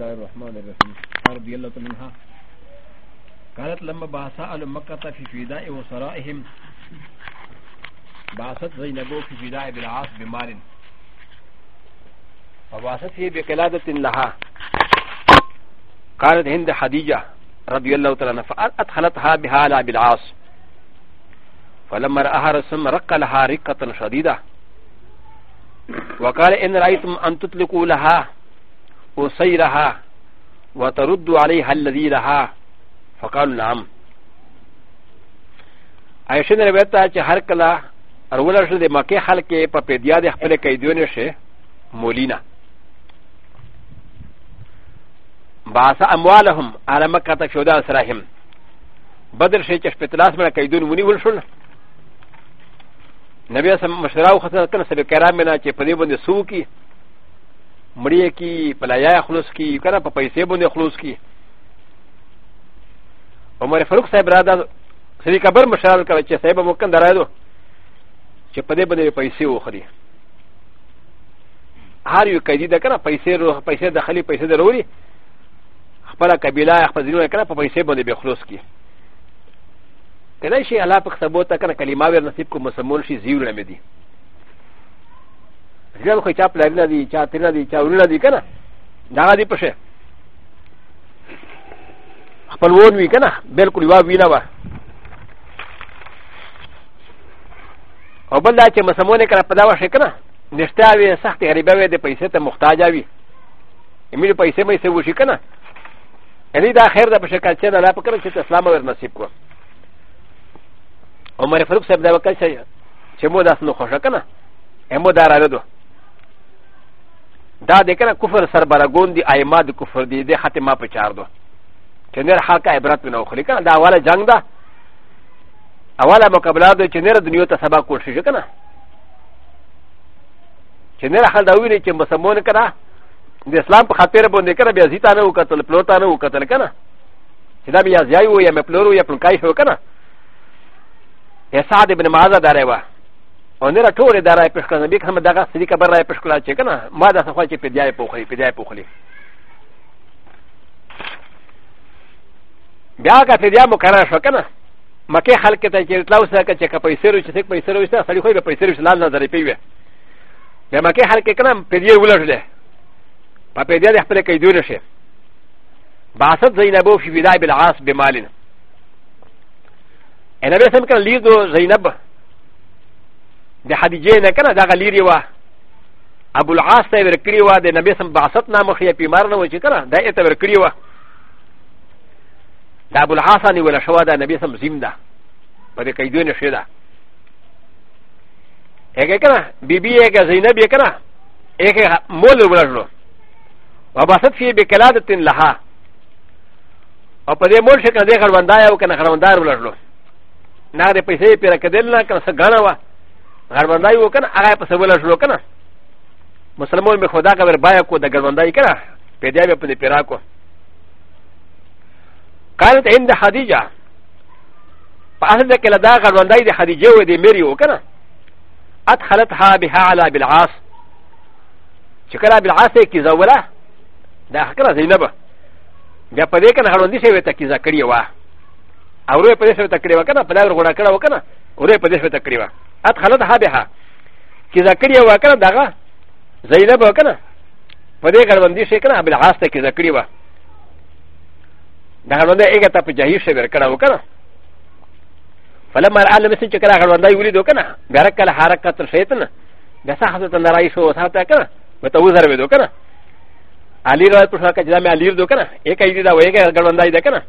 الله الرحمن الرحيم رضي الله عنها قالت لما باسا على مكة في فداء وسرائهم بعثت زينبو في فداء بالعاص بمال هي بقلادة لها قالت هند حديجة رضي الله تعالى عنها فأدخلتها بها على بالعاص فلما رآها رسم رق لها رقة شديدة وقال إن رأيتم أن تطلقوا لها أسيرها وترد عليها الذي لها فقالوا نعم عائشة روایت ته چې هر کله ارول شل د مکه خلک په پیډیا د خپل قیدونه شه مولینا باسا اموالهم على مکه ته شودا سرهم بدر شي چې شپتلاس مړه قیدون ونی ول شول نبی اسلام مشراو خطر کنه سبب کرام نه چې په دې باندې سو کی مړی کی پلایا خلوص کی کنه په پیسې باندې خلوص کی عمر فاروق صاحب را ده سری کبر مشال کړ چې صاحب مو کند راځو چې په دې باندې پیسې وخري هر یو قیدی ده کنه پیسې روح پیسې داخلي پیسې ضروري خپل قبيله خپل ځینونه کنه په پیسې باندې به خلوص کی کله شي الله په ثبوت کنه کلمه ور نصیب کو مسمول شي زیور نه مدي ژوند خو چا پلرونه دي چا ترونه دي چا ورونه دي که نه د هغه دي پښې خپل ون وي که نه بلکل یوه وینه وه او بل دا چې مسمونې که نه په دا وشي که نه نشته وي سختې غریبه وي د پیسې ته محتاجه وي میرې پیسې پیسې وشي که نه یعنی دا خیر ده په شکل چې نه لا په کړه چې اسلام ور نصیب کړو عمر فاروق صاحب دا وکړ چې مو داس نو خوښه که نه مو دا را نه دوه だでかな كفر サバラゴンディアイマディ كفر ディディハテマプチャード。チェネルハカイブラトナオクリカンダワラジャンダアワラマカブラドチェネルディニュータサバコシジカナチェネルハダウィリチェムサモネカラでスランプハテレボンディカラビアジタナウカトルプロタナウカトルカナチェダビアジャイウヤメプロウヤプロカイショカナエサディブンマザダレワ و نه راټولې دا را پېښ کړه نبی هم دغه سړي خبر را پېښ کړه چې کنه ما دا څه خو چې پیډیا پوخلي پیډیا پوخلي بیا که پیډیا مو کنه شو کنه مکه خلک ته چې تلاو سره چې که پیسې ورو چې پیسې ورو وسته سړي خو به پیسې ورو لال نظر پیوي بیا مکه خلک کنه پیډیا ولړلې په پیډیا د خپل کې دیول شي باست زینبو فی بدای بالعاص بمالن انا به سم کنه لیدو زینب د خدیجه نه کنه دغه لري وا ابو العاص ته ورکړی وا د نبی سم بعثت نامه خیا پیمار نه و چې کنه دا یې ته ورکړی وا دا ابو العاص نه ولا شوا دا نبی سم زم ده په دې کې دوی نشي ده هغه کنه بیبي هغه زینب یې کنه هغه مول ورولو وبعثت فيه بكلاده لها او په دې مول شي کنه د خروندای او کنه خروندار ولرلو نه د پیسې پیره کدل نه کنه څنګه غنا وا غرمندای وکړه هغه په سوال شروع کړه مسلمان می خدا کا وربایا کو د غرمندای کړه پیدا به په پیرا کو قالت عند خدیجه په اصل د کله دا غرمندای د خدیجه و د مری وکړه ادخلتها بها على بالعاص چې کله بالعاص کې زوله دا حکره زینبه بیا په دې کې غرمندای شوی ته کی ذکر یو او په دې سره تکړه وکړه په دا غوړه کړه وکړه ورې په دې څه تقریبا ات خلد ها به ها چې زکریا وکړه دغه زینب وکړه په دې ګرځندې شي کنه بل عاصته کې زکریا دغه باندې هغه ته په جهیش ور کړه وکړه فلما رأى المسن شكرا غروانا يولد وكنا غرق الحركة الشيطان بسا حسنة نرأي شو وساطة كنا وتوزر بدو كنا علي رأي پرشنا كجدا میں علیر دو كنا ایک ایدی دا و ایک غروانا دا كنا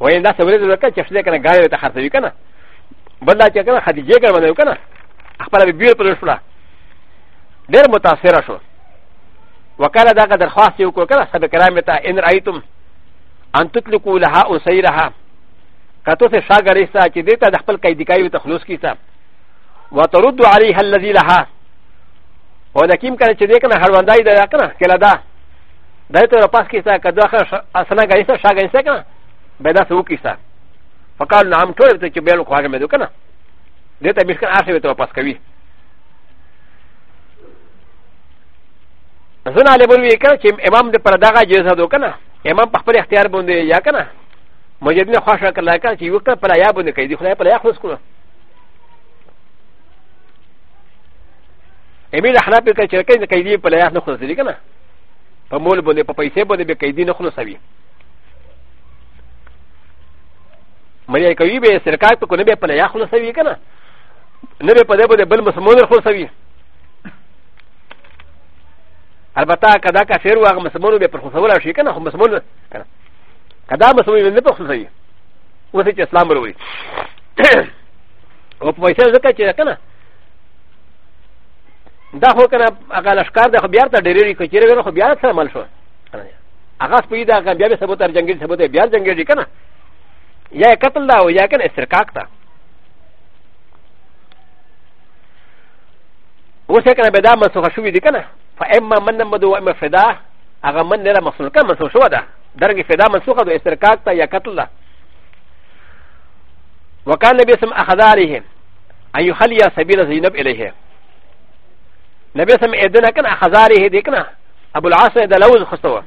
وين دا سبرد دو كنا چفشده كنا غاري وتحرسوی كنا بل چې کنه خدیجه کنه باندې کنه خپل بیر پر شوړه ډېر متاثر شو وکاله دا درخواست یو کو کنه سب کرام ته ان رایتم ان تطلقوا لها اسيرها کته څه شاګر ایسا چې دته د خپل قیدی کایو تخلص کیسا وترد عليها الذي لها او نکیم کنه چې دې کنه هروندای دا کنه کله دا دایته را پاس کیسا کدوخه اصله غیسه شاګر ایسا کنه به دا سو کیسا فقال نعم ټول ته چې بیل خو هغه مې وکنه دې ته مشکل آسه ته واپس کوي زنا له بل وی کړ چې امام دې پر دغه جزا دو کنه امام په خپل اختیار باندې یا کنه مجید نه خوښه کړل کړ چې یو کړ پر یا باندې کوي خدای پر یا خلاص کړو امیر احنا په کې چې کوي قیدی په لایح نه خلاص دي کنه په مول باندې په پیسې باندې به قیدی نه خلاصوي مریا کوي به سرکار په کنه به په یا خلاصوي کنه نه به په دې بده بل مسمون خلاصوي البته کدا کافر واغ مسمون به پر خلاصول شي کنه خو مسمون کنه کدا مسمون نه پر خلاصوي اوس چې اسلام وروي او په وایسه زکه چې کنه دا خو کنه هغه لشکار د خو بیا ته ډېرې کچېره خو بیا سره مل شو هغه سپېدا هغه بیا به سبوت ارجنګي سبوت بیا ارجنګي کنه یا قتل دا او یا کنه استرکاک تا اوس کنه به دا منسوخه شوې دي کنه فاما من مدو اما فدا هغه من نه مخصوص کنه منسوخ شو ده درګه فدا منسوخه دو استرکاک تا یا قتل ده وكان النبي سم اخذ عليه ان يخلي سبيل زينب اليه نبي سم ادنا كان اخذ عليه ديكنا ابو العاص ده لوز خصوه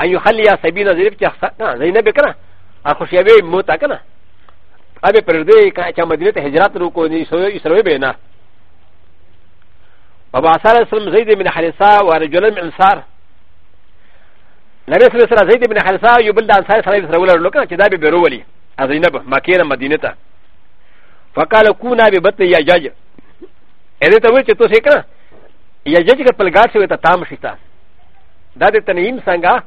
ان يخلي سبيل زينب زينب كنا アコシアウェイモタカナアベプルデイカチャマディレテヘジラトルコニソイスロエベナババサラスムゼディミナハリサワレジョルムンサー ل ن س ل س ر ا زيد بن حرسا يبلد عن سائر سائر سرولر لوكا كتابي برولي ازينب مكينا مدينتا فقال كونا ببطن يا جاج اذا تقول تو سيكرا يا جاج كالغار سويتا تام شتا دادتنيم سانغا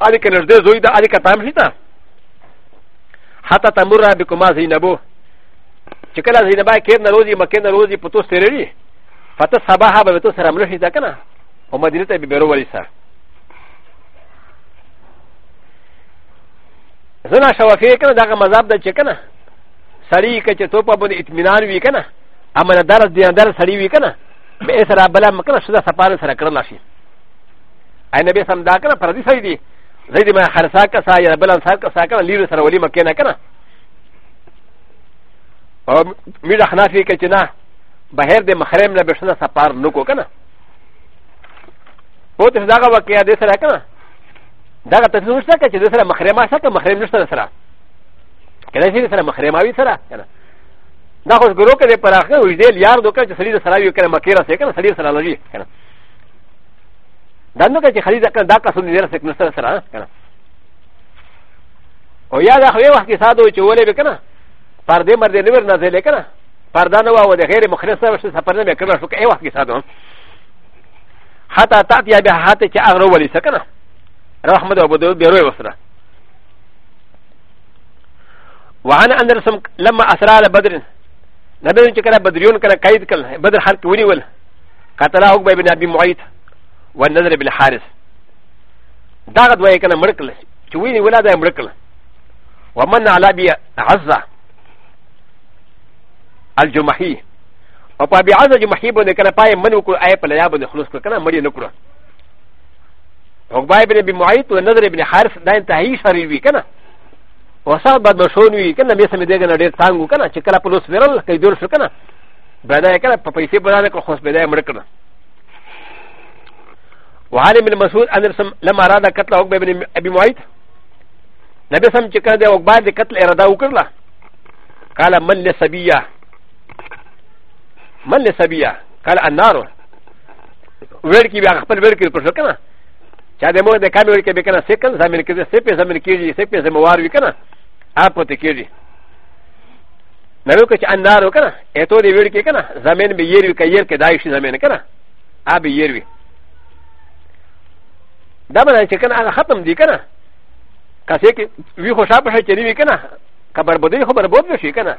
عليك نرد زويدا عليك تام شتا حتى تمر بكما زينبو چکلا زينبا كير نروزي مكين نروزي پتو سرري فتا صباحا بتو سرملشي دا كنا ومدينة ببرو وليسا زنا شوافي كنا دا مذاب دا چكنا سري كچه توپا بند اتمنان وي كنا امنا دار دياندار سري وي كنا بے سرا بلا مکنا شدہ سپار سرا کرنا شي اے نبی سمدا کنا پردی سری دی زه دې ما خرڅا کسا یا بل انصار کسا کنه لیرو سره ولي مکه نه کنه او میرا حنافی کې چې نه بهر د محرم نه بشنه سفر نکو کنه او ته داغه واقعیا دې سره کنه داغه تاسو نشته کې چې دې سره محرمه سره محرم نشته سره کنه چې سره محرمه وي سره کنه دا خو ګرو کې پراخه وي دې یار دوکه چې سړي سره یو کنه مکه را سره کنه سړي سره لږی کنه だのかちはりだかだかそのやらせくなさらな。おやだ、ほやわきさどいちおれべかな。パデマでねばなぜれかな。パダノワをでへれもくなさらせさぱなめかなそかえわきさど。はたたやべはてちゃあろわりさかな。ラハマドボドビロヨスラ。وعن أ ن ر س م لما أ س ر ى على بدر نبي كان بدريون كان كايد كان بدر حركه ونيول قتله ب ن ابي معيط والنذر بالحارس داغ دوی کنه مرکل چې ویني ولاده مرکل ومن على بي عزه الجمحي او په بي عزه جمحي باندې کنه پای من کو آی په لیا باندې خلوص کنه مړی نه کړو عقبه ابن ابي معيط والنذر ابن حارس دا انتهائي شرير وي کنه وسات بعد مشون وي کنه مې سم دې کنه ډېر څنګه کنه چې کله پلوس ورل کې دور شو کنه بدا کنه په پیسې بدا نه کړو خو بدا مړ کړو وعن ابن مسعود ان لما اراد قتل عقبه بن ابي معيط نبي سم چې کړه د عقبه د قتل اراده وکړه قال من لسبيه من لسبيه قال النار ورکی بیا خپل ورکی پر شو کنه چا د مور د کامې ورکی به کنه سکل زمين کې سپې زمين کېږي سپې زموار وی کنه آپ پته کېږي نو که چې انار وکنه اته دې ورکی کنه زمين به ير وی کې ير کې دایشي زمين کنه آ به ير وی だまだちかな、はたんでかな。かせき、ウィホシャパシャチリビかな。かばぼでほばぼでしかな。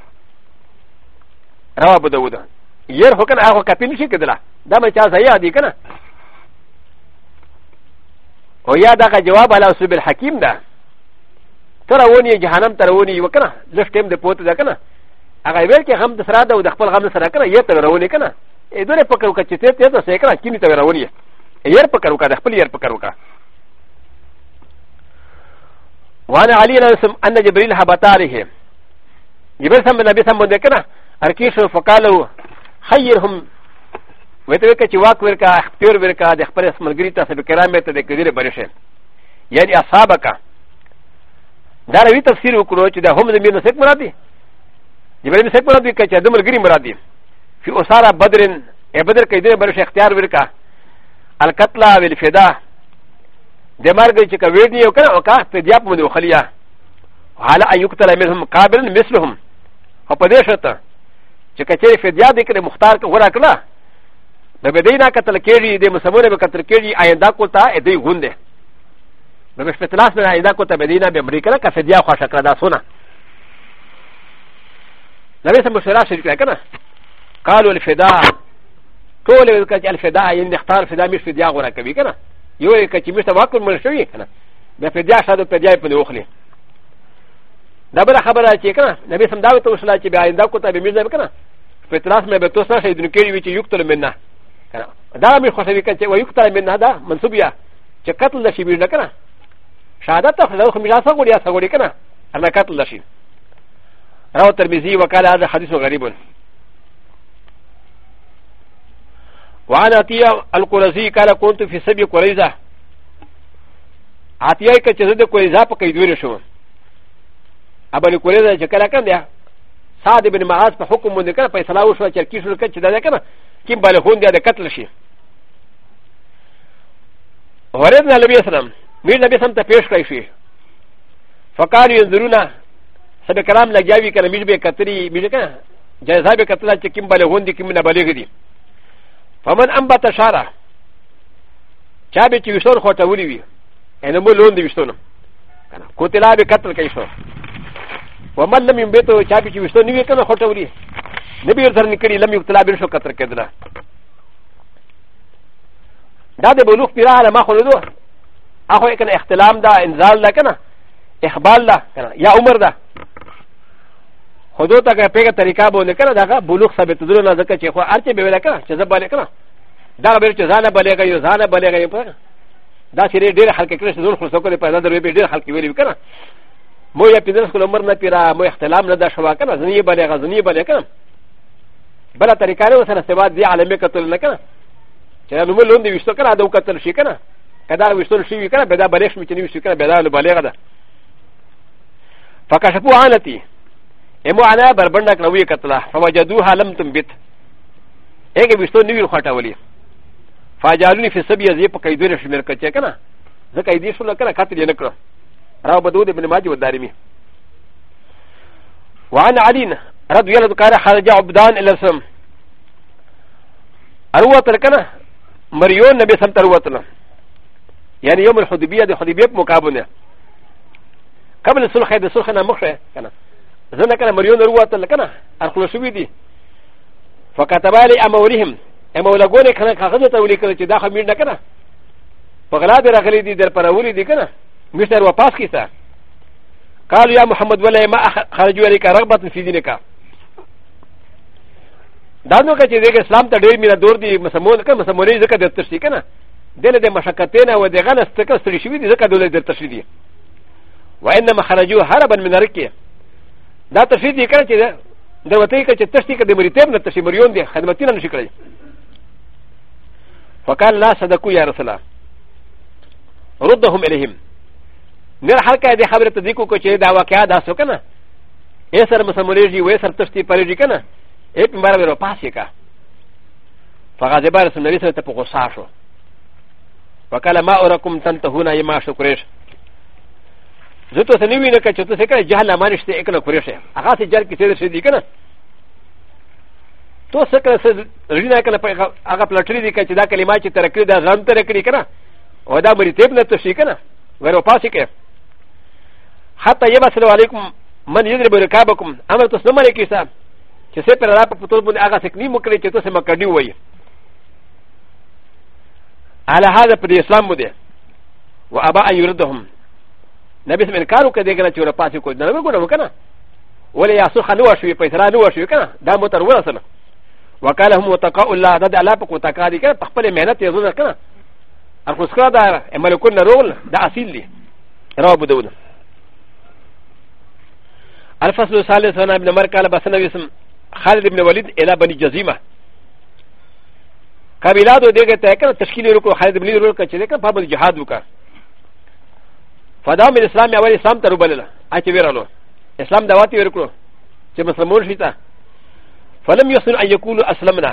らわぼでうだ。やほかな、あほかぴんしかだ。だまちゃさやでかな。おやだかじわばらすべるはきんだ。たらおにじはなたらおにわかな。ずっとんでぽてだかな。あがいべきはんたらだうだかんさらかな。やたらおにかな。えどれぽかうかちててたせかな。きみたらおに。やぽかうかだ。ぷりやぽかうか。وانا علي رسم ان جبريل هبطاره جبريل سم النبي سم بده كنا اركيشو فقالو خيرهم ويتوكا چواك وركا اختير وركا د خپل اسم الگريتا سب کرامه ته د کډيره برشه يعني اصحابك دا روي تفسير وکړو چې د هم د مين سک مرادي جبريل سک مرادي کچ د ملګري مرادي في اساره بدرن ا بدر کډيره برشه اختيار ورکا القتلى والفداء د مرګ چې کوي یو کنه او کا په دیا په نو خلیا حالا ایوکتل منهم قابل مثلهم او په دې شرط چې کچې فدیا د کړه مختار کو غره کړه د بدینا قتل کېږي د مسمونه به قتل کېږي آینده کوتا اې دی غوندې نو به شپتلاس نه آینده کوتا بدینا به امریکا کا فدیا خو شکر دا سونه نبی سم مشوره شریک کنه قالوا الفداء ټول وکړه الفداء یې نختار فداء مش فدیا غره کوي کنه よりかちみしたわくもしゅういかな。で、ペディアシャドペディアイプのおくり。だから、ハバラチェカナ、ネビサンダウトシラチビアンダコタビミズルカナ。ペトラスメベトサシェイドンケリウィチユクトルメナ。ダミホセビカチェワユクタルメナダ、マンソビア、チェカトルシビルカナ。シャダタフラウミラサゴリアサゴリカナ、アナカトルシ。ラウタミズィワカラーハディスのガリブン。وعن عطية القرزي قال كنت في سبي قريزة عطية كتزد قريزة بكي دور شو أبن قريزة جكلا كان ده سعد بن معاذ په حکم باندې کړ فیصله وشوه چې کی شو کچ دا ده کنه کی بالغون دی د قتل شي ورد نبی اسلام میر نبی اسلام ته پیش کړی شي فقال ينظرون سبه کلام لګیاوی کنه میر به کتری میر کنه جزا به کتل چې کی بالغون دی کی نه بالغ دی فمن أ م ب ت ش ا ر ه شابي تيوشون خوتاولي بي أ ن ا مولون ديوشون كتلا بي كتل كيشو ومن لم يمبتو شابي تيوشون نبي كان خوتاولي نبي يرزرني كري لم يكتلا بي شو كتل كدلا دا د بلوغ پیرا على ما خلدو اخو كان اختلام دا انزال دا كنا اخبال دا كنا يا عمر دا خو دو ته پیګه طریقه به نه کړه دغه بلوغ ثابت درو نه ځکه چې خو ارته به ولا کړه چې زبر کړه دا به چې ځانه بلېګا یو ځانه بلېګا یو دا چې ډېر حلقه کړه چې زول خو سکه پیدا درو به ډېر حلقه ویلې کړه مو یا پیدل خپل عمر نه پیرا مو اختلاف نه دا شوا کړه ځنی بلېګا ځنی بلېګا بل طریقه نه سره سوا دی عالمي قتل نه کړه چې نو مو لوند وشتو کړه دا قتل شي کړه کدا وشتو شي وکړه به دا بلېښ مې چې نه وشتو کړه به دا بلېګا ده فکشفوا عنتی ا م و ا ن ا بربندك نوي كتلا فوجدوها لم تنبت ا ج ب س ت و نوي الخطاولي فجعلوني في سبيل زي بكيدوني في المركزيه كنا زكايدي سولا كنا كاتل ينكرا راو بدود بن ماجي والدارمي وعن علينا رد يلد كان خرج عبدان الى السم اروتر كنا مريون نبي سمت اروتنا يعني يوم الحديبيه دي حديبيه مكابنه قبل السلخه دي سلخه مخشه كنا ز ن ك ن مريون روات لكنا ارخلو سويدي فكتبالي امورهم امولاغوني كان كاغزة ولكنا تداخ مير نكنا فغلاد رغلي دي در پراولي دي كنا مشتر وپاس كيسا قالوا يا محمد ولا ما خرجوا لك رغبة في دينك دانو كا چه ديك اسلام تا دير ميرا دور دي مسمون كا مسموني زكا در تشتي كنا دل دي مشاكتين و دي غلس تكا سرشوي دي زكا دولي در تشتي دي وإنما خرجوا هربا من ركيه だとしでかちで、ではてかちてしてかでもりてんだとしもりょんで、はまてなしかい。ファカラサダクヤラサラ。ロドホメレヒム。ならはかではべてでこちだわかだそかな。エサムサムレジウエサとしてパレジかな。エピマラベロパシカ。ファガゼバラスのリセットポコサーショ。ファカラマオラコンタントホナイマシュクレシュ。ずっとせにみなかちょっとせかいじゃらまねしていかなくれしゃ。あがせじゃきせるしでいかな。とせかせるなかなあがプラトリリカチダカリマチタラクリダザンタラクリカナ。おだぶりテーブルとしかな。ولو پاسك حتى يبصر عليكم من يضرب ركابكم امر تسلمني كيسا كيسا پر راپ پتول بن آغا سکنی مکلی چتو سے مکردی ہوئی على هذا پر اسلام بده و ابا ان يردهم なべすめんかるかでがなちゅうらぱしこなべこなべかな。ウォレアソハノワシュウィペサラノワシュウィカナ、ダムタウォラサナ。ワカラムタカウラダダラポコタカディカ、パパレメナティアズナカナ。アフスカダー、エマルコンダロール、ダアシリ、ラブドウナ。アルファスのサレスナビナマカラバサナビスム、ハリディブナワリッエラバニジャズマ。カビラドディゲテカ、タシキリロコ、ハリディブニロコチェレカ、パブジハドカ。فدا من اسلام اول اسلام ته روبلله اچ ویرالو اسلام دعوت ورکړو چې مسلمان شي تا فلم يحسن ان يقول اسلمنا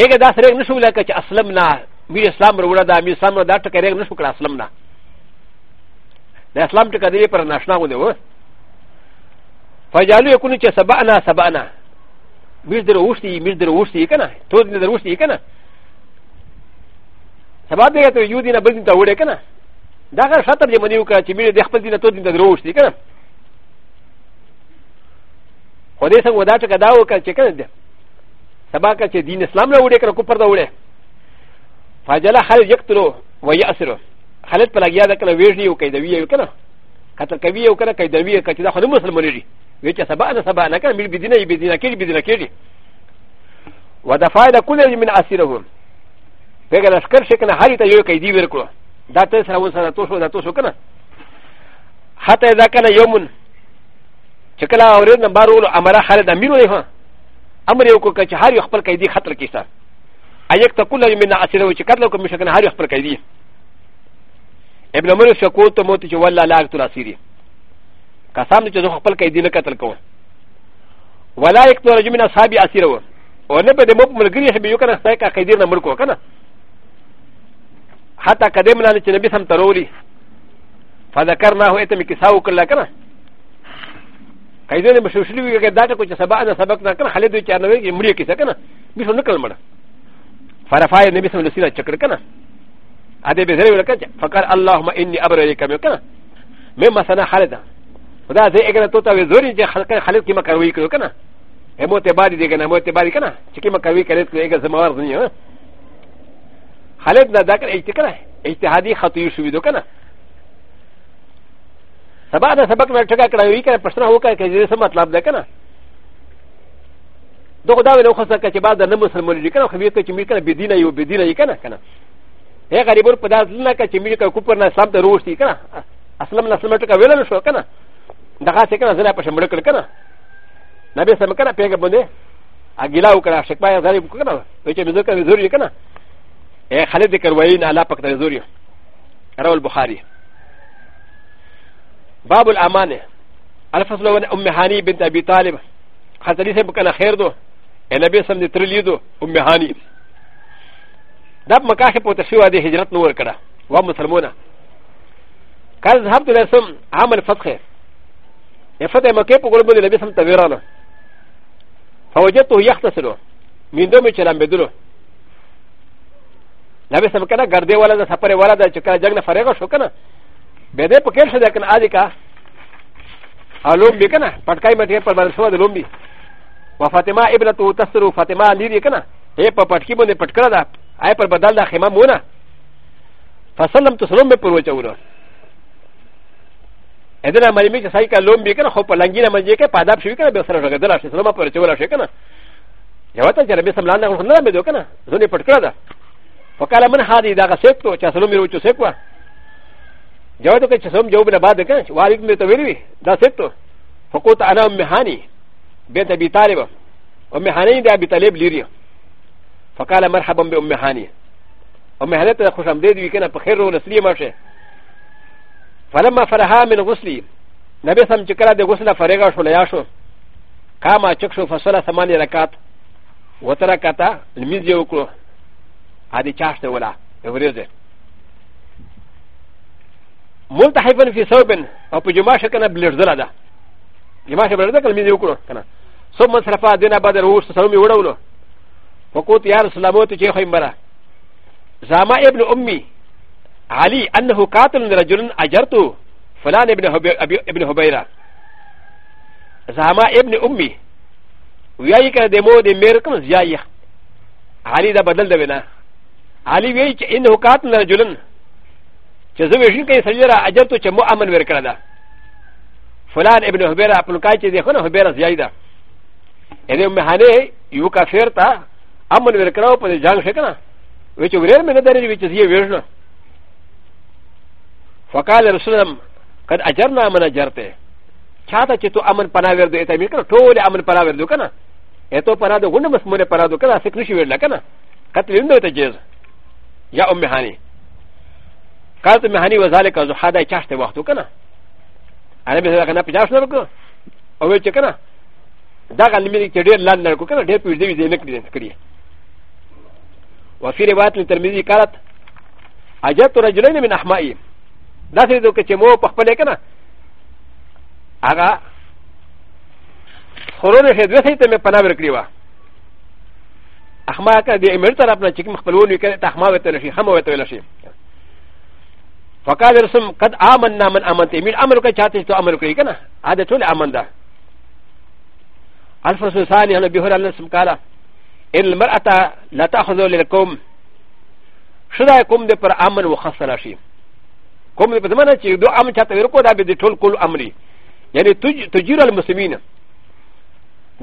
اګه دا سره نشو لکه چې اسلمنا مې اسلام وروړه دا مې اسلام دا ټکه رېګ نشو کړ اسلمنا د اسلام ټکه دې پر ناشنا و دی و فجالو یکونو چې سبعنا سبعنا مې دروښتي مې دروښتي کنه ته دې دروښتي کنه سبا دې ته یو دینه بل دین ته وړې کنه だが、シャタリマニューカー、チビでハプティナトリンのローシティカー。ホデさんはダチカダオカチェケンデ。サバカチェディネスラムラウレカコパダウレ。ファジャラハルジェクトロ、ワヤスロ。ハレットラギアダカラウェジューケイダビエウケナ。カタカビエウケナケイダビエカチダホデムスルモリ。ウィチャサバナサバナカミビディナイビディナケリビディナケリ。ودفع كل من أسيرهم. فقال أشكر شكنا هاري تيوكا يدير كله. だてさおさとしょだとしょかな。はただかなよもん。チェカラーレンバローのアマラハレダミロリハ。アマリオコカチハリオハパカイディハトキサ。アヤクタクラユミナアセロウチカラコミシャカハリオハパカイディ。エブラムルシャコトモティジョワララクトラシリ。カサムチョハパカイディレカタコ。ワラエクトラジュミナサビアセロウ。おねべでももぐりへびよかなさいかかいでなもこかな。حتى قدمنا لنبي سم ترولي فذكرناه اتم كساو كلا كنا كايزين بشوشلي ويغا داتا كوچ سبا انا سبقنا كنا خالد وچ انا ويغي مري كيسا كنا بيشو نكل مدا فرفع النبي سم لسينا چكر كنا ادي بزري ولا كچ فقال اللهم اني ابر لك كنا مما سنا خالد ودا زي اگر توتا وي زوري جي خلق خالد كيما كروي كنا اموت باري دي كنا اموت باري كنا چكيما كروي كلت اگر زمار دنيا خالد نه دا کړه اجتکره اجتهادي خطوي شوې دو کنه سبا دا سبق مې ټکا کړه وی کړه پرشن وکړه چې څه مطلب ده کنه دغه دا ولې خو څه چې بعد نه مسلمان دي کنه خو به چې مې کنه بدین یو بدین یې کنه کنه هي غریبون په داس نه کړه چې مې کړه کوپر نه سم ته روشتي کنه اسلام نه سم ټکا ویل شو کنه دغه څه کنه زړه په شمړ کړه کنه نبی سم کنه پیګه باندې اګیلا وکړه شکایت غریب کنه په چې مې ځکه مې زور یې کنه خالد كروين على بكر الزوري روى البخاري باب الامانه الفصل و ام هاني بنت ابي طالب خاتلي سبب كان خير دو النبي سم دي ترلي دو ام هاني دب مكاشه بوتشيوا دي هجرت نور كده و مسلمونه كان ذهبت لسم عمل فتخه يفتح مكه بقول النبي سم تغيرانا فوجدته يختصره من دومي كلام بدلو なべさまからガデワラのサパレワラでチカジャグナファレガショカナ。ベデポケシャデカンアディカアロンビカナ、パカイマテパマルソワデロンビ。ワファテマエブラトウタスルファテマリリカナ、エパパキモネパカラダ、アイパバダダヘマモナ。ファサラムとソロンベプロチャウナ。エデラマリミキサイカロンビカナ、ホパランギナマジェケパダプシュカナ、ベサラガダラシソロマプロチャウナシェカナ。やわたじゃらべさまなのなべどかな、ゾネパカラダ。فقال من هذه دغه سيبتو چې سلام یې وچو سيبوا جواب وکړ چې سلام جواب نه بعد کړ والد مې ته ویلي دا سيبتو فقلت انا ام هاني بنت ابي طالب ام هاني د ابي طالب لري فقال مرحبا بام هاني ام هاني ته خوش آمدید وی کنه په خیر او نسلی ماشه فلما فرها من غسلي نبي سم چې کله د غسل فرغا شو لیا شو کما چک شو فصله ثمانه رکعات وترکتا لمز یو کړو هذه شاشة ولا ورزة ملتحفا في ثوب أو بجماشة كان بلرزلة ده جماشة بلرزلة كان من يوكلو كان ثم صرفا دينا بعد الرؤوس تسلمي ورولو فقلت يا رسول الله موت شيخ مرة زعما ابن أمي علي أنه قاتل رجل أجرته فلان ابن هبي ابن هبيرة زعما ابن أمي وياي كان دمو دمير كم زيايخ علي ده بدل ده بنا علي وی چې انه قاتل رجلن چې زه ویشل کې سجرا اجر ته چې مو امن ورکړه ده فلان ابن حبيره خپل کای چې دغه حبيره زیاده ا ن ه مهانه یو کافر تا امن ورکړه په جنگ شکنه وچ ورېر مې نه درې وچ یې ویرنه فقال رسول الله قد اجرنا من اجرته چاته چې تو امن پناه ور دې ته مې کړ ټول امن پناه ور دې کنه اته پناه دې غوند مسمونه پناه دې کنه سکه نشي ور لکنه قتل نه ته جز یا ام هاني قالت ام هاني وذلك زحاده چاشت وقتو کنه انا به زغه نه پچاش نه وک او وی چکنه دا غل می چې ډیر لاند نه کو کنه ډیر پیډ دی نه کړی کړی وفي روایت ترمذی قالت اجت رجلين من احمائي دا سې دوک چې مو په خپل کنه هغه خورونه هدوه ته مې پناه ورکړی و アマーカーでエメルタラブなチキンフォルニケタハマウェトレシー、ハマウェトレシー。ファカーソン、カッアマンナマンアマンティミルアメリカチャーティとアメリカリカナ、アデトレアマンダ。アルファソサニアのビホランスムカラ、エルマラタ、ラタホゾレコム、シュラコムデパアマンウハサラシー。コムデパマナチュードアムチャタウコダビデトルコルアムリ。やれ、トゥジュラルムスミナ。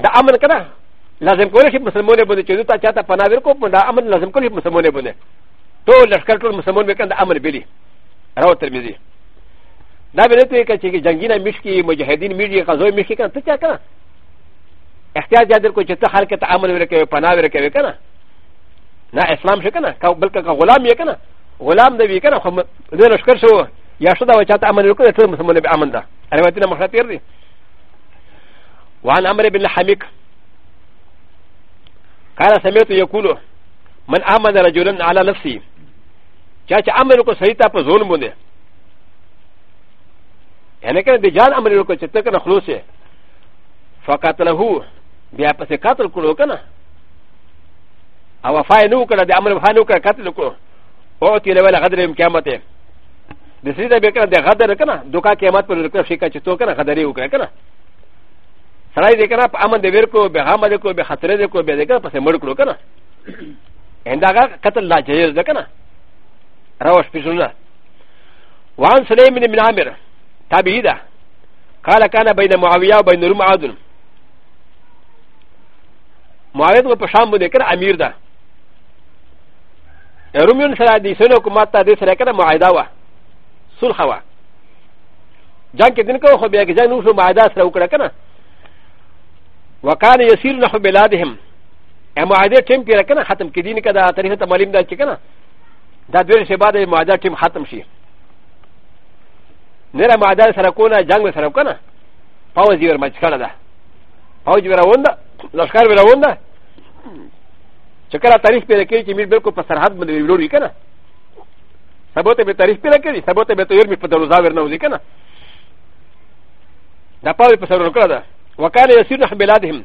ダアマンカラ。لازم کولی شي مسلمانې باندې چې دوی چاته پناه ورکړو نو دا امر لازم کولی شي مسلمانې باندې ټول لشکر ټول مسلمان به کنده امر بیلی راو ترمذی دا به نه توی چې جنگی نه مشکي مجاهدین میږي غزوې مشکي کنه ته چا کنه احتیاج یاد کو چې ته خلک ته امر ورکوي پناه ورکوي کنه نه اسلام شو کنه بلکې غلام یې کنه غلام دی کنه خو دوی لشکر شو یا شو دا و چاته امر ورکوي ټول مسلمان به امن ده روایتونه مخه تیر دي وعن امر بالحمیک قال سمعت يقول من امن رجلا على نفسه چاچ امن کو صحیح تا په زول مونږه یعنی کنه د جان امر کو چې تک نه خلوصه فقط له بیا پسې قتل کړو کنه او وفای نو کړه د امر وفای نو کړه قتل کړو او تی له ولا غدر قیامت د سړي د بیکره د غدر کنه دوکا قیامت پر لکه شي کا چې تو کنه غدرې وکړه کنه سړی دی کنه په امن دی ور کو به غم دی کو به خطر دی کو به دی کنه پس مړ کړو کنه انداګه قتل لا جایز ده کنه راوش پېژونه وعن سليم بن عامر تابعي ده قال كان بين معاويه وبين روم عدل معاويه په شام باندې کړ امیر ده روميون سره د سنو حکومت ته د سره کړه معاهده وا صلح وا جنگ کې دین کو خو بیا کې جنگ نو شو معاهده سره وکړه کنه وكان يسير نحو بلادهم اما هذا تيم كي ركنا ختم كدين كذا طريقة مليم دا كنا دا دوير سباد ما هذا تيم ختم شي نرى ما هذا سرقونا جنگ سرقونا فوز يور مجكنا دا فوز يور وندا لشكار يور وندا چکر تاریخ پیدا کړي چې میر بالکل په سرحد باندې ویلوړي کنه سبوت به تاریخ پیدا کړي سبوت به تیر می په دروازه ورنه وځي کنه دا پاوې په سرونو کړه ده وكان يسير نحن بلادهم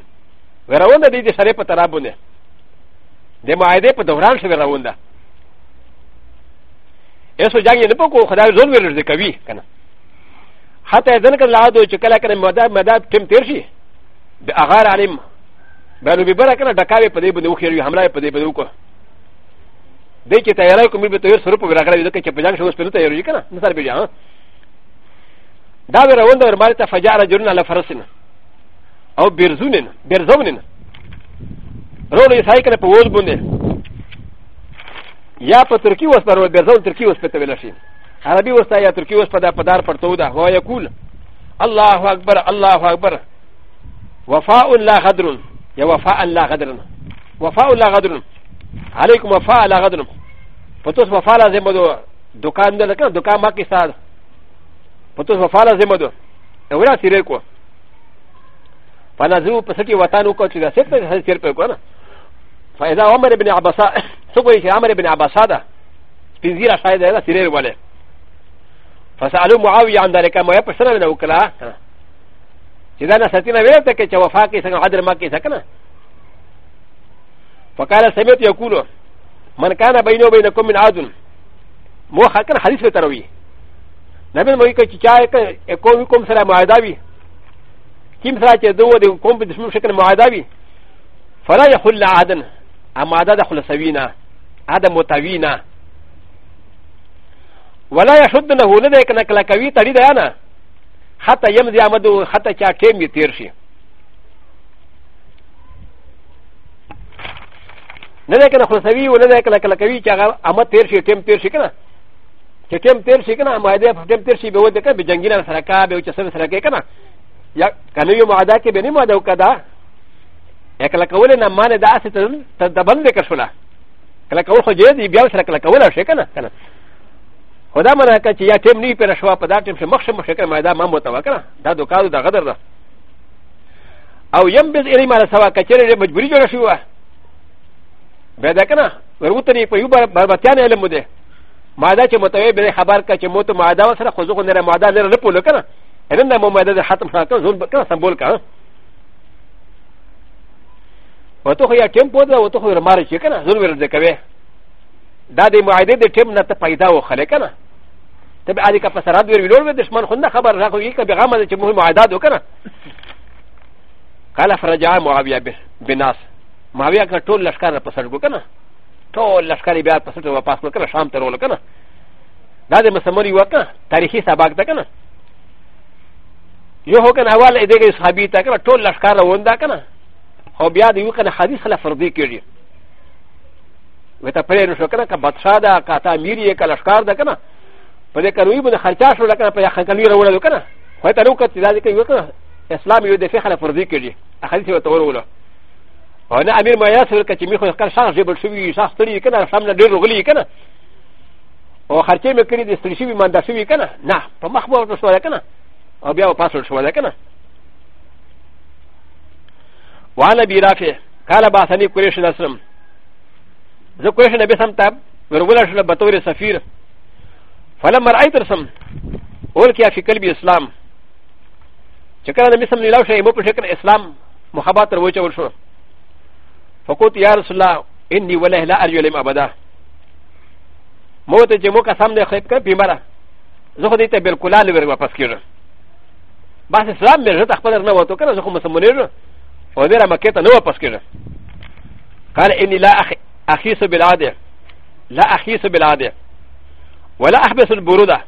وراوند دي دي شريف ترابونه دي معاهده په دوران شوی راوند ایسو جنگ نه پکو خدای زول ورل دې کوي کنه حتی ځن کله لادو چې کله کله مدا مدا ټیم تیر شي د اغار علم بلو به بل کنه ډکاوي په دې باندې وخیروي حمله په دې باندې وکړه دې چې تیارای کومې به تیر سره په راغړې دې چې په جنگ شوه سپنه تیارې کنه نصر به ځه دا وراوند ور مالته فجار جنن على فرسنه او برزونن برزونن رول یې سای کړه په ووز باندې یا په ترکی وس پر برزون ترکی وس په تویل شي عربي وس یا ترکی وس په دا پدار پر تو دا هو یقول الله اکبر الله اکبر وفاء لا غدر یا وفاء لا غدر وفاء لا غدر عليكم وفاء لا غدر پتوس وفاء لازم دو دکان دلته دکان ما کې ساده پتوس وفاء لازم دو اورا سیره کو ファナズウパセキワタノコチがセクターセルペコナファイザーオマレビンアバサソコイシアマレビンアバサダスピンズラサイダーセレルワレファサアルモアウィアンダレカマヤプセラメナウクラジダナサティナベルテケチャワファキセンアダマキセカナファカラセメティアクロマンカナバイノベナコミナアドンモハカハリセタロウィなべもいかちゃいかえこういうコンサラマアダビー كم ساعه دو د کوم په دشمن شکل معاهده وي فلا يخل عهدا اماده د خلصوینا عدم متوینا ولا يشد له نه ده کنه کله کوي تړي ده نه حتى يمضي امد حتى چا ټیم یې تیر شي نه ده کنه خلصوی ول نه کله کله کوي چې هغه امد تیر شي ټیم تیر شي کنه چې ټیم تیر شي کنه اماده ټیم تیر شي به وته کنه به جنگینا سره کا به چې سره سره کې کنه やかねよまだけべねまだおかだやかかわれなまねだあせたんただばんでかしょらかかわほじえでびゃんしゃかかわらしゃかなかなほだまなかちやてんにぺらしわぱだてんしましましゃかまだまもたわかなだどかどだがだだ او یم به ایری مال سوا کچره مجبوری جوړ شو به دا کنه ورغوتنی په یو بار بچانه علم ده ماده چې متوي به خبر کا چې مو ته ماده وسره خو زغه نه ماده لري نه پوله کنه ر ن د م م د د حتم شاكا زول بكا سمبول كا وتو هيا تيم بودا وتو هيا ماري شكا زول ورد كاوي دا دي معايدة دي تيم نتا فايدا وخلقنا تبع عليك فسرات ويرولو دشمن خنا خبر راكو يكا بغامة دي مهم معايدات وكنا قال فرجع معاوية بناس معاوية كا طول لشكار پسرگو كنا طول لشكار بيار پسرگو وپاس كنا شام ترولو كنا دا دي مسمري وكنا تاريخي سباق دا كنا よほかなわれでサビタカ、トラカラウンダカナ。ほびゃでよかなハディスラフォディキュリ。ウタプレーのショカナカ、バツァダ、カタミリエカラスカーダカナ。パレカウィブのハチャシュラカナパヤハンカリラウラウカナ。ホタロカティラディケヨカナ。エスラミューデフェハラフォディキュリ。アハディスラトウラ。و ن ا امير ما يسر كتمي خو كان شخص جبل شوي شخص تري كنا شامل دير غلي كنا و خرچي مكري دي سري شوي من دا شوي كنا نه په مخبو تو سره كنا او بیا پاسل شو ده کنه وعن ابي رافع قال بعثني قريش نصرم زه قريش نبي سم تاب ورغولا شل بطور سفير فلما رايت رسم اول كيا في قلبي اسلام چکر نبي سم ليلاو شي مو پشکر اسلام محبات رو چول شو فقلت يا رسول الله اني ولا لا ارجو لم ابدا موت جمو کا سامنے خیب کر بیمارا زه خو دې ته بالکل لا ور واپس کیږم バスラメルタファルナワトカナソムサムネルオデラマケタノワパスケルカレエニラアヒソベラデラアヒソベラデウェラアベスルブルダ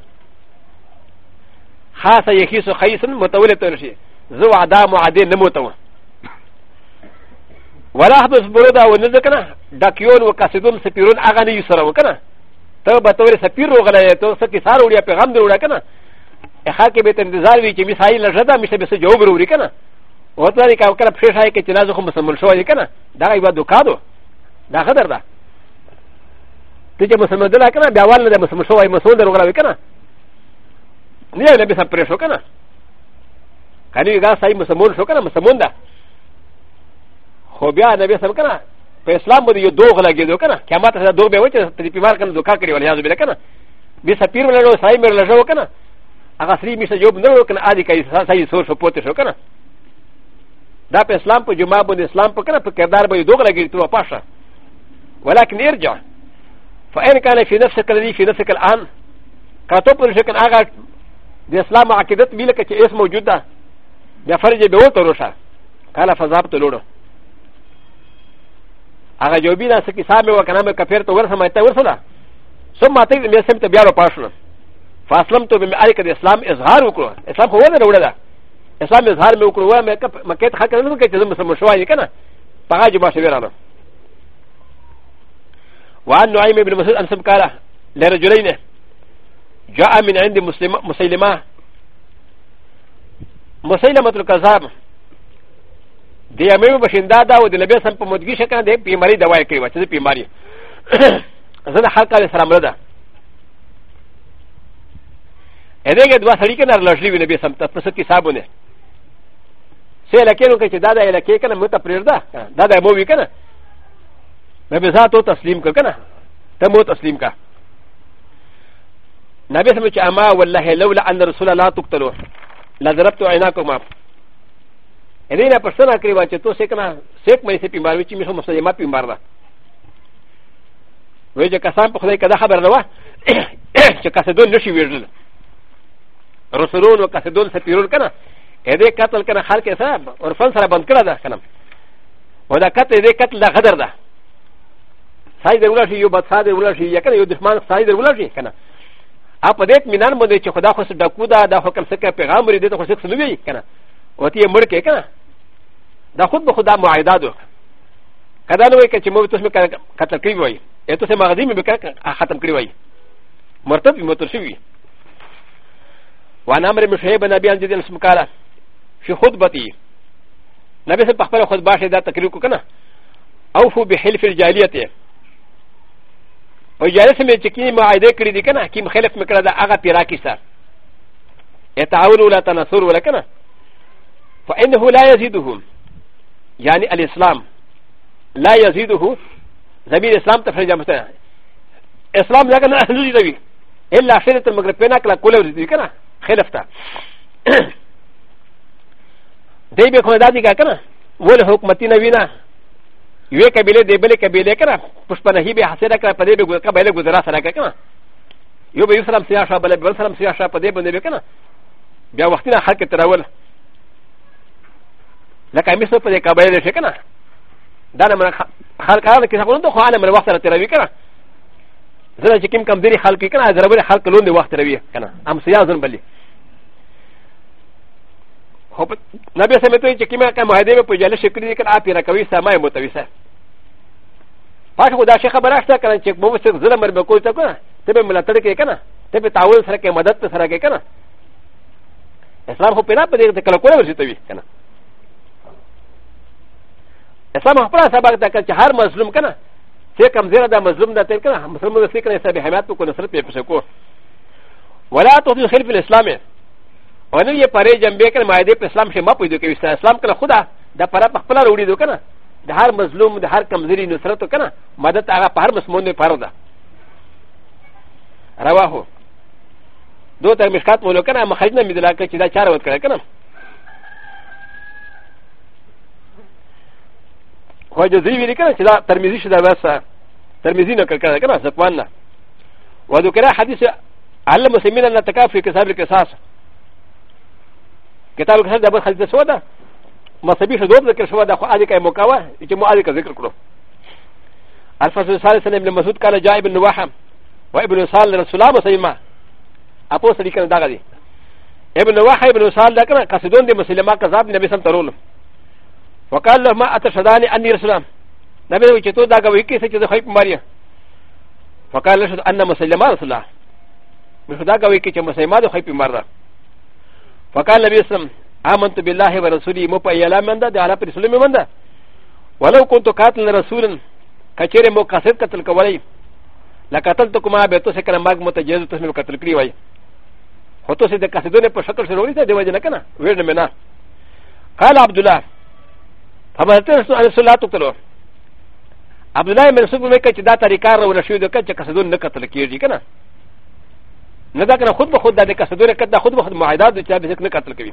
ハサヤヒソハイソンモトウレトルシゾアダマアデネモトワ ولا حبس برودا و نزكنا دكيون وكاسدون سبيرون اغاني يسرا وكنا تبا توري سبيرو غلايتو سكي سارو يا بغام دورا كنا ハケベテンデザービーキミサイラジャダミセベセジョブルリカナ。オトリカウカラプシャイケチナズホムサムショイカナ。ダイワドカド。ダハダダ。テジャムサムデラカナ、ダワルデムサムショイマソンデロガリカナ。ニアレベサプレショカナ。カニガサイムサムショカナムサムンダ。ホビアネベサムカナ。パスラムでドーラギドカナ。キャマタダドベウチェス、ティピマーカンドカキリオリアズベレカナ。ビサピルラロサイムラジョカナ。هغه سری میشته جواب نه وکړ نه ادي کوي صحیح سور شو پوتې شو کنه دا په اسلام په جمعه باندې اسلام په کنه په کردار به دوغ لګي ته پاشه ولكن ارجع فان كان في نفسك الذي في نفسك الان كاتو پر شکن هغه د اسلام عقیدت ویل کې اسم موجود ده بیا فرج به وته روشه کاله فضاب ته لوړو هغه جوابی دا سکی سامه وکنه مې کفیر ته ورسمه ته ورسله ثم اتي لسمت بیا رو پاشنه فاسلم تو میں آئی کہ اسلام اظہار اکڑو اسلام ہوا نہ اڑا اسلام اظہار میں اکڑو میں مکیت خا کر کہ جزم مسلم شوا یہ کہنا پگا جمع سے ویرانا وعن نعيم بن مسعود انسب قال لرجلين جاء من عند مسلم مسلمه مسلمه الكذاب د یمه بشنده دا او د نبی سم په مدګی شکه د پیماری دوا کوي چې پیماری زه د هر کال سره مرده ا ل ا ك د و ا س ر ي ك ن ا ر ل ج ل ي و ن ب ي س م ت ا ف س ت ي س ا ب و ن ه س ي ل ك ي ن و ك ي د ا د ا ي ل ك ي ك ن ا م ت ا ب ر ر د ا د ا د ا م و و ي ك ن ا م ب ز ا ت و ت س ل ي م ك ك ن ا ت م و ت س ل ي م ك ا ن ب ي س م ت ا م ا و ا ل ل ه ل و ل ا أ ن ر س و ل ل ا ت ق ت ل و ل ا د ر ب ت ع ي ن ا ك م ا ا ل ي ن ا ب ر س ن ا ك ر ي و ا ن ت و س ي ك ن ا س ي ك م ي س ي ب ي م ا ر و ي م ي س و م س ل ي م ا ب ي م ا ر د ا و ي ج ك ا س ا ن ب خ د ي ك د ا خ ب ر د و ا ش ك ا س د و ن ن ش ي و ي ر د ل رسولون و کسدون سپیرون کنه اده قتل کنه خلق سره عرفان سره بند کړه ده کنه و دا قتل اده قتل دا غدر ده سای در ولا شي یو بدسا در ولا شي یا کنه یو دشمن سای در ولا شي کنه ا په دې مینان باندې چې خدا خو سره ډکو دا د حکم سره پیغام لري دې ته خو سره نه وی کنه او ته مړ کې کنه دا خود به خدا معاهده ده کدا نو وای چې مو تاسو قتل کړی وای ته سه مغدی مې ختم کړی وای مرتب مو تر شوی وعن امر مشعب نبي عن جد المسمكاله في خطبتي نبي سبحانه وتعالى خطبه شهدا تكريك كنا اوفوا بحلف الجاليه و جالس میں چکی معاہدے کری دی کنا کی مخالف مکرا دا آغا پیرا کی سا اتعاون ولا تنصر ولا کنا فانه لا يزيدهم یعنی الاسلام لا يزيده زمین اسلام تفریح جامتا ہے اسلام لگا نہ الا شرط المغرب پینا کلا کولے دی کنا خلف تا دی به خو دا دی کنه ول حکومتي نه وینا یو قبيله دی بل قبيله کنه پښپنه به حاصله کړه په دې به قبيله گزارا سره کنه یو به اسلام سیاشه بل بل سلام سیاشه په دې باندې کنه بیا وختینه خلک تراول لکه امیسو په دې قبيله شي کنه دا نه خلک هغه کې څنګه نو خو انا مر وخت سره تراوي کنه زه چې کوم کمزوري خلک کنه ضروري خلک لون دی وخت روي کنه ام سیازن بلی خو نبی سمې ته چې کومه کوم هدي په جله شکر دي کنه اپی راکوي سمای متويسه پاک خدا شي خبره اشته کنه چې مو وسه ظلم مر به کوی ته کنه ته به ملاتړ کې کنه ته به تعاون سره کې مدد سره کې کنه اسلام خو پیدا په دې ته کله کوله ورسېته کنه اسلام خپل سبق دا کنه چې هر مظلوم کنه س ك م ز ر د ا مظلوم د ت ك ن ا مسلم د سيكن س ب ح م ا ت و ك ن سرب يفسكو ولا تطيع خلف الاسلام ونو ي پري جنبي كن ما يدي اسلام شي ما پيدو كي اسلام كن خدا د پرا پخپل روړي دو كن د هر مظلوم د هر کمزري نصرت كن مدد هغه په هر مسمون نه فرض رواه دو تر مشکات مولو كن مخرجنا مدلا كي دا چار وت كن خو د زوی ویل کنه چې دا ترمذی شته وسه ترمذی نه کړ کنه زکوان نه و د کړه حدیث علم مسلمین ان تکافی کتاب القصاص کتاب القصاص د بل خلد سو ده مصبی شو دوب ذکر شو ده خو اځه کې موکاوه چې مو اځه ذکر کړو الفصل الثالث سنه ابن مسعود قال جاء ابن نواحه وابن سال رسول الله مسلمه اپو سړي کنه دا غدي ابن نواحه ابن سال دا کنه قصدون دي مسلمه کذاب نبی سم ترولم وقال لما اتشهدان اني رسول نبي وجهتو دا غوي كي سچ د خيب ماريا فقال لشد ان مسلمان رسول الله مش دا غوي كي چ مسلمان د خيب ماردا فقال نبي اسلام امنت بالله ورسوله مو په يلا مندا د الله پر رسول مندا ولو كنت قاتل رسولا كثير مو قصد قتل کوي لقتلتكما بيتو سكر ماغ متجهز تسمي قتل کری وای هو تو سي د قصدونه په شکل سره ورته دی وجه نه کنه ویل نه قال عبد الله فما ترسل على الصلاه تلو عبد الله بن مسعود مې کچې دا طریقه راوړل شوې ده چې کسدون نه قتل کیږي کنه نه دا کنه خود به خود دا د کسدون کده خود به خود معاهدات چې به نه قتل کوي